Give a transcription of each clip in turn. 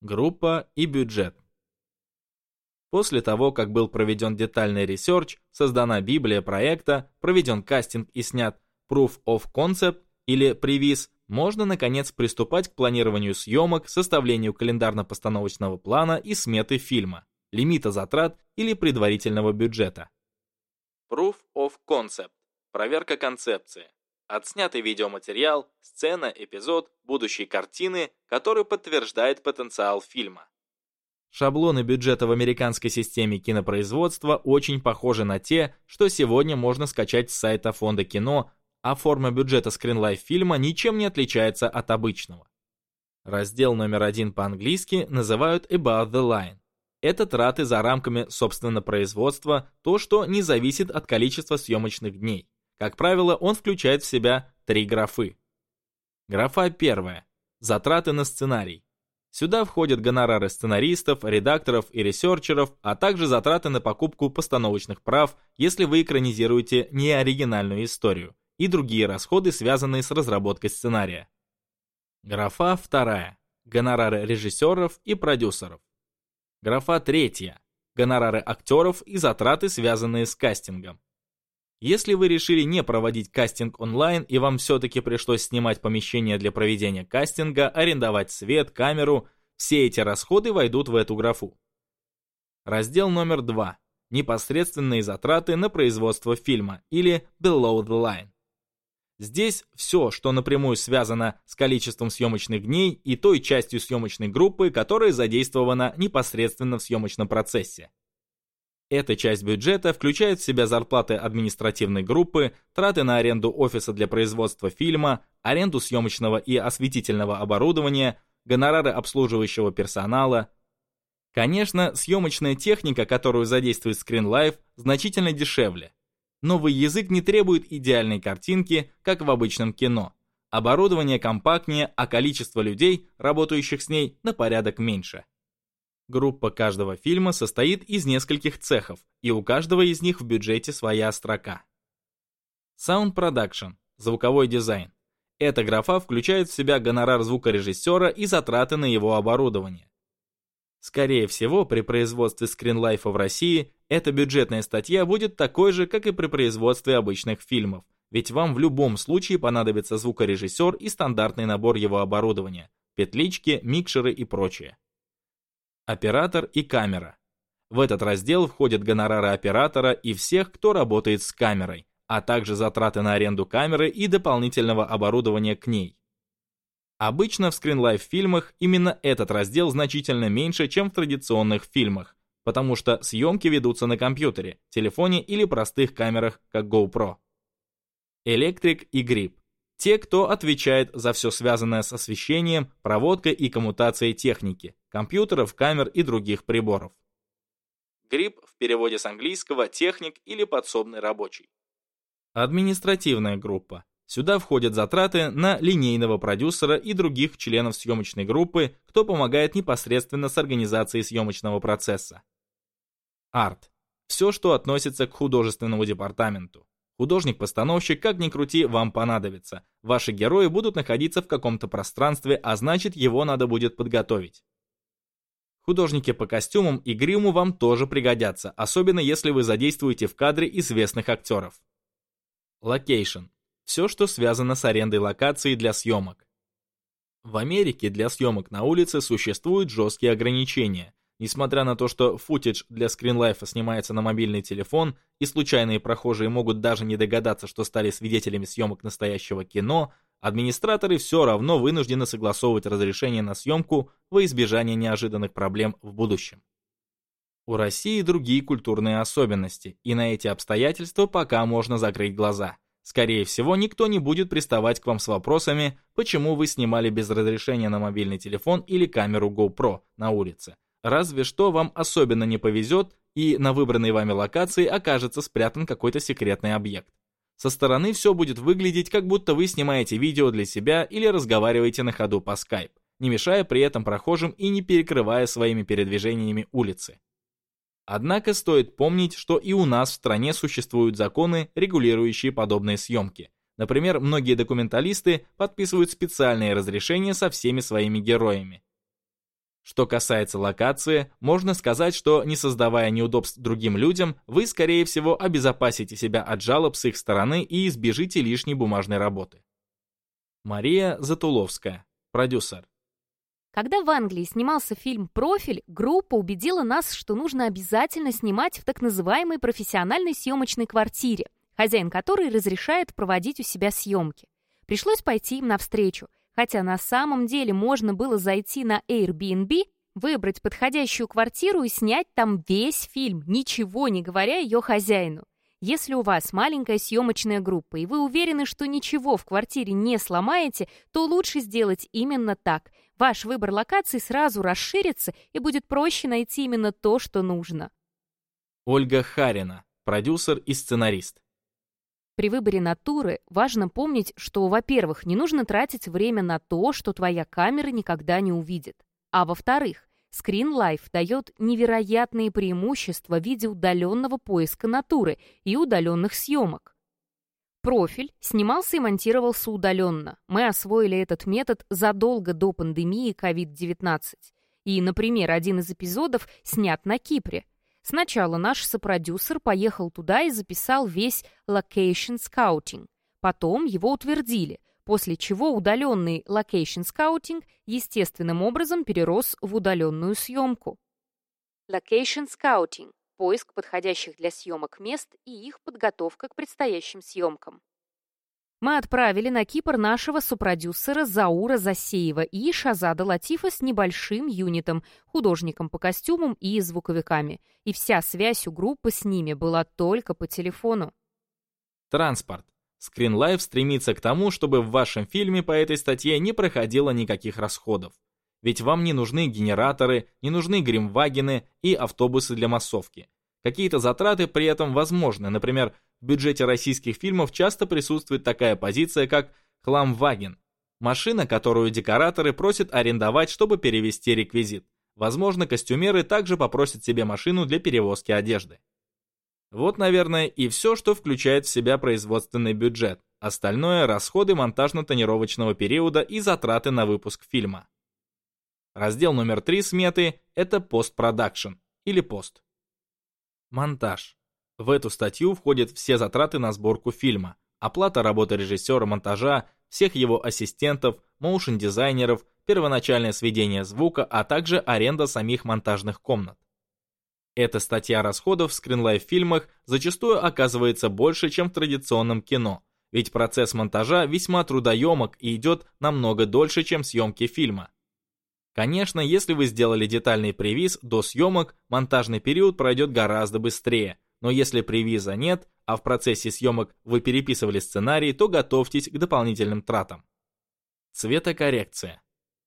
Группа и бюджет. После того, как был проведен детальный research, создана библия проекта, проведен кастинг и снят Proof of Concept или превиз, можно наконец приступать к планированию съемок, составлению календарно-постановочного плана и сметы фильма, лимита затрат или предварительного бюджета. Proof of Concept – проверка концепции. Отснятый видеоматериал, сцена, эпизод, будущей картины, который подтверждает потенциал фильма. Шаблоны бюджета в американской системе кинопроизводства очень похожи на те, что сегодня можно скачать с сайта фонда кино, а форма бюджета скринлайф фильма ничем не отличается от обычного. Раздел номер один по-английски называют About the Line. Это траты за рамками собственно производства, то, что не зависит от количества съемочных дней. Как правило, он включает в себя три графы. Графа первая. Затраты на сценарий. Сюда входят гонорары сценаристов, редакторов и ресерчеров, а также затраты на покупку постановочных прав, если вы экранизируете неоригинальную историю, и другие расходы, связанные с разработкой сценария. Графа вторая. Гонорары режиссеров и продюсеров. Графа третья. Гонорары актеров и затраты, связанные с кастингом. Если вы решили не проводить кастинг онлайн и вам все-таки пришлось снимать помещение для проведения кастинга, арендовать свет, камеру, все эти расходы войдут в эту графу. Раздел номер 2. Непосредственные затраты на производство фильма или Below the Line. Здесь все, что напрямую связано с количеством съемочных дней и той частью съемочной группы, которая задействована непосредственно в съемочном процессе. Эта часть бюджета включает в себя зарплаты административной группы, траты на аренду офиса для производства фильма, аренду съемочного и осветительного оборудования, гонорары обслуживающего персонала. Конечно, съемочная техника, которую задействует ScreenLife, значительно дешевле. Новый язык не требует идеальной картинки, как в обычном кино. Оборудование компактнее, а количество людей, работающих с ней, на порядок меньше. Группа каждого фильма состоит из нескольких цехов, и у каждого из них в бюджете своя строка. Sound Production – звуковой дизайн. Эта графа включает в себя гонорар звукорежиссера и затраты на его оборудование. Скорее всего, при производстве скринлайфа в России эта бюджетная статья будет такой же, как и при производстве обычных фильмов, ведь вам в любом случае понадобится звукорежиссер и стандартный набор его оборудования, петлички, микшеры и прочее оператор и камера. В этот раздел входят гонорары оператора и всех, кто работает с камерой, а также затраты на аренду камеры и дополнительного оборудования к ней. Обычно в скринлайф фильмах именно этот раздел значительно меньше, чем в традиционных фильмах, потому что съемки ведутся на компьютере, телефоне или простых камерах, как GoPro. Электрик и грипп. Те, кто отвечает за все связанное с освещением, проводкой и коммутацией техники, компьютеров, камер и других приборов. Грипп в переводе с английского «техник» или «подсобный рабочий». Административная группа. Сюда входят затраты на линейного продюсера и других членов съемочной группы, кто помогает непосредственно с организацией съемочного процесса. Арт. Все, что относится к художественному департаменту. Художник-постановщик, как ни крути, вам понадобится. Ваши герои будут находиться в каком-то пространстве, а значит, его надо будет подготовить. Художники по костюмам и гриму вам тоже пригодятся, особенно если вы задействуете в кадре известных актеров. Location. Все, что связано с арендой локации для съемок. В Америке для съемок на улице существуют жесткие ограничения. Несмотря на то, что footage для скринлайфа снимается на мобильный телефон, и случайные прохожие могут даже не догадаться, что стали свидетелями съемок настоящего кино, администраторы все равно вынуждены согласовывать разрешение на съемку во избежание неожиданных проблем в будущем. У России другие культурные особенности, и на эти обстоятельства пока можно закрыть глаза. Скорее всего, никто не будет приставать к вам с вопросами, почему вы снимали без разрешения на мобильный телефон или камеру GoPro на улице, Разве что вам особенно не повезет, и на выбранной вами локации окажется спрятан какой-то секретный объект. Со стороны все будет выглядеть, как будто вы снимаете видео для себя или разговариваете на ходу по Skype, не мешая при этом прохожим и не перекрывая своими передвижениями улицы. Однако стоит помнить, что и у нас в стране существуют законы, регулирующие подобные съемки. Например, многие документалисты подписывают специальные разрешения со всеми своими героями, Что касается локации, можно сказать, что не создавая неудобств другим людям, вы, скорее всего, обезопасите себя от жалоб с их стороны и избежите лишней бумажной работы. Мария Затуловская, продюсер. Когда в Англии снимался фильм «Профиль», группа убедила нас, что нужно обязательно снимать в так называемой профессиональной съемочной квартире, хозяин которой разрешает проводить у себя съемки. Пришлось пойти им навстречу, хотя на самом деле можно было зайти на Airbnb, выбрать подходящую квартиру и снять там весь фильм, ничего не говоря ее хозяину. Если у вас маленькая съемочная группа, и вы уверены, что ничего в квартире не сломаете, то лучше сделать именно так. Ваш выбор локаций сразу расширится, и будет проще найти именно то, что нужно. Ольга Харина, продюсер и сценарист. При выборе натуры важно помнить, что, во-первых, не нужно тратить время на то, что твоя камера никогда не увидит. А во-вторых, Screen Life дает невероятные преимущества в виде удаленного поиска натуры и удаленных съемок. Профиль снимался и монтировался удаленно. Мы освоили этот метод задолго до пандемии COVID-19. И, например, один из эпизодов снят на Кипре. Сначала наш сопродюсер поехал туда и записал весь location scouting. Потом его утвердили, после чего удаленный location scouting естественным образом перерос в удаленную съемку. Location scouting – поиск подходящих для съемок мест и их подготовка к предстоящим съемкам. Мы отправили на Кипр нашего сопродюсера Заура Засеева и Шазада Латифа с небольшим юнитом, художником по костюмам и звуковиками. И вся связь у группы с ними была только по телефону. Транспорт. Скринлайф стремится к тому, чтобы в вашем фильме по этой статье не проходило никаких расходов. Ведь вам не нужны генераторы, не нужны гримвагены и автобусы для массовки. Какие-то затраты при этом возможны, например, в бюджете российских фильмов часто присутствует такая позиция, как хламваген. Машина, которую декораторы просят арендовать, чтобы перевести реквизит. Возможно, костюмеры также попросят себе машину для перевозки одежды. Вот, наверное, и все, что включает в себя производственный бюджет. Остальное – расходы монтажно-тонировочного периода и затраты на выпуск фильма. Раздел номер 3 сметы – это постпродакшн или пост. Монтаж. В эту статью входят все затраты на сборку фильма, оплата работы режиссера монтажа, всех его ассистентов, моушн-дизайнеров, первоначальное сведение звука, а также аренда самих монтажных комнат. Эта статья расходов в скринлайф-фильмах зачастую оказывается больше, чем в традиционном кино, ведь процесс монтажа весьма трудоемок и идет намного дольше, чем съемки фильма. Конечно, если вы сделали детальный превиз до съемок, монтажный период пройдет гораздо быстрее, но если превиза нет, а в процессе съемок вы переписывали сценарий, то готовьтесь к дополнительным тратам. Цветокоррекция.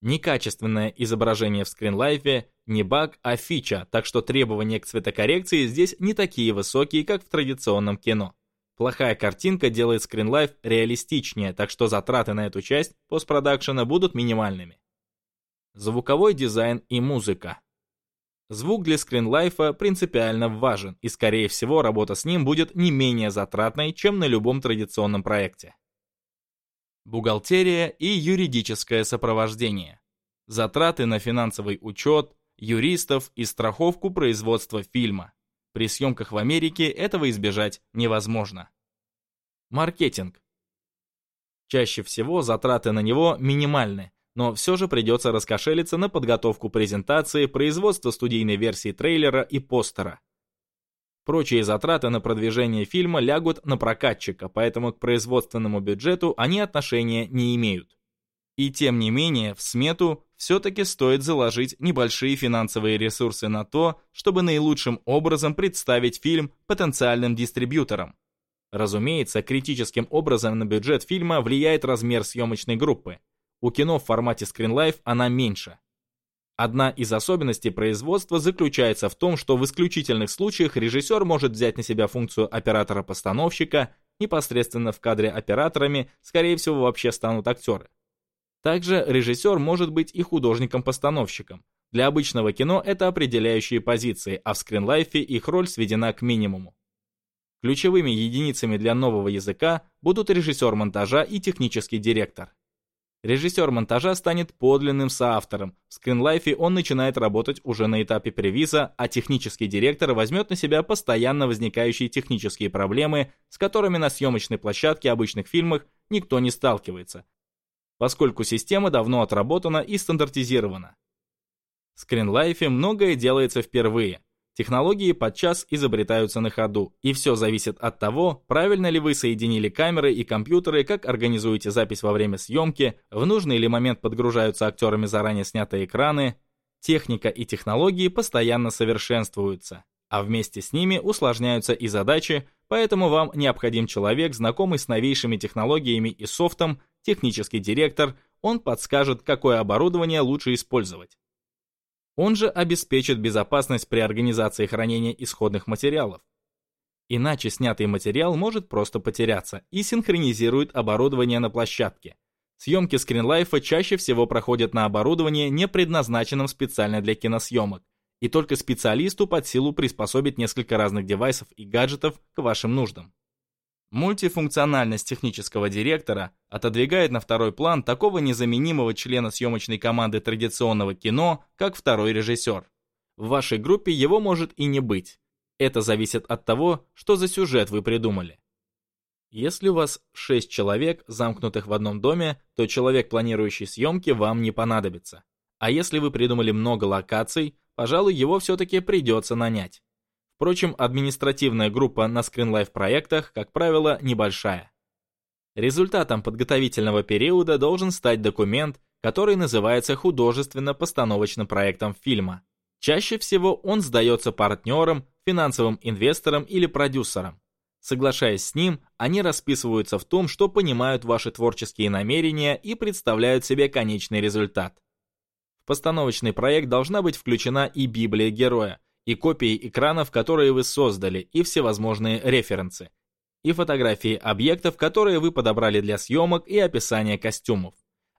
Некачественное изображение в скринлайфе не баг, а фича, так что требования к цветокоррекции здесь не такие высокие, как в традиционном кино. Плохая картинка делает скринлайф реалистичнее, так что затраты на эту часть постпродакшена будут минимальными. Звуковой дизайн и музыка. Звук для скринлайфа принципиально важен, и скорее всего работа с ним будет не менее затратной, чем на любом традиционном проекте. Бухгалтерия и юридическое сопровождение. Затраты на финансовый учет, юристов и страховку производства фильма. При съемках в Америке этого избежать невозможно. Маркетинг. Чаще всего затраты на него минимальны, но все же придется раскошелиться на подготовку презентации, производство студийной версии трейлера и постера. Прочие затраты на продвижение фильма лягут на прокатчика, поэтому к производственному бюджету они отношения не имеют. И тем не менее, в смету все-таки стоит заложить небольшие финансовые ресурсы на то, чтобы наилучшим образом представить фильм потенциальным дистрибьюторам. Разумеется, критическим образом на бюджет фильма влияет размер съемочной группы. У кино в формате Screenlife она меньше. Одна из особенностей производства заключается в том, что в исключительных случаях режиссер может взять на себя функцию оператора-постановщика, непосредственно в кадре операторами, скорее всего, вообще станут актеры. Также режиссер может быть и художником-постановщиком. Для обычного кино это определяющие позиции, а в скринлайфе их роль сведена к минимуму. Ключевыми единицами для нового языка будут режиссер монтажа и технический директор. Режиссер монтажа станет подлинным соавтором. В скринлайфе он начинает работать уже на этапе превиза, а технический директор возьмет на себя постоянно возникающие технические проблемы, с которыми на съемочной площадке обычных фильмах никто не сталкивается, поскольку система давно отработана и стандартизирована. В скринлайфе многое делается впервые. Технологии подчас изобретаются на ходу, и все зависит от того, правильно ли вы соединили камеры и компьютеры, как организуете запись во время съемки, в нужный ли момент подгружаются актерами заранее снятые экраны. Техника и технологии постоянно совершенствуются, а вместе с ними усложняются и задачи, поэтому вам необходим человек, знакомый с новейшими технологиями и софтом, технический директор, он подскажет, какое оборудование лучше использовать. Он же обеспечит безопасность при организации хранения исходных материалов. Иначе снятый материал может просто потеряться и синхронизирует оборудование на площадке. Съемки скринлайфа чаще всего проходят на оборудовании, не предназначенном специально для киносъемок, и только специалисту под силу приспособить несколько разных девайсов и гаджетов к вашим нуждам. Мультифункциональность технического директора отодвигает на второй план такого незаменимого члена съемочной команды традиционного кино, как второй режиссер. В вашей группе его может и не быть. Это зависит от того, что за сюжет вы придумали. Если у вас 6 человек, замкнутых в одном доме, то человек, планирующий съемки, вам не понадобится. А если вы придумали много локаций, пожалуй, его все-таки придется нанять. Впрочем, административная группа на ScreenLife проектах, как правило, небольшая. Результатом подготовительного периода должен стать документ, который называется художественно-постановочным проектом фильма. Чаще всего он сдается партнерам, финансовым инвесторам или продюсерам. Соглашаясь с ним, они расписываются в том, что понимают ваши творческие намерения и представляют себе конечный результат. В постановочный проект должна быть включена и Библия героя, и копии экранов, которые вы создали, и всевозможные референсы, и фотографии объектов, которые вы подобрали для съемок и описание костюмов.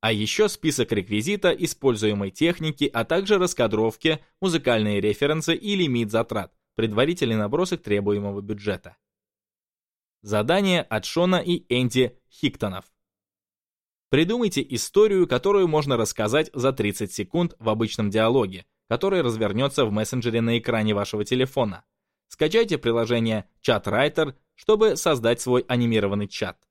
А еще список реквизита, используемой техники, а также раскадровки, музыкальные референсы и лимит затрат, предварительный набросок требуемого бюджета. Задание от Шона и Энди Хиктонов. Придумайте историю, которую можно рассказать за 30 секунд в обычном диалоге, который развернется в мессенджере на экране вашего телефона. Скачайте приложение ChatWriter, чтобы создать свой анимированный чат.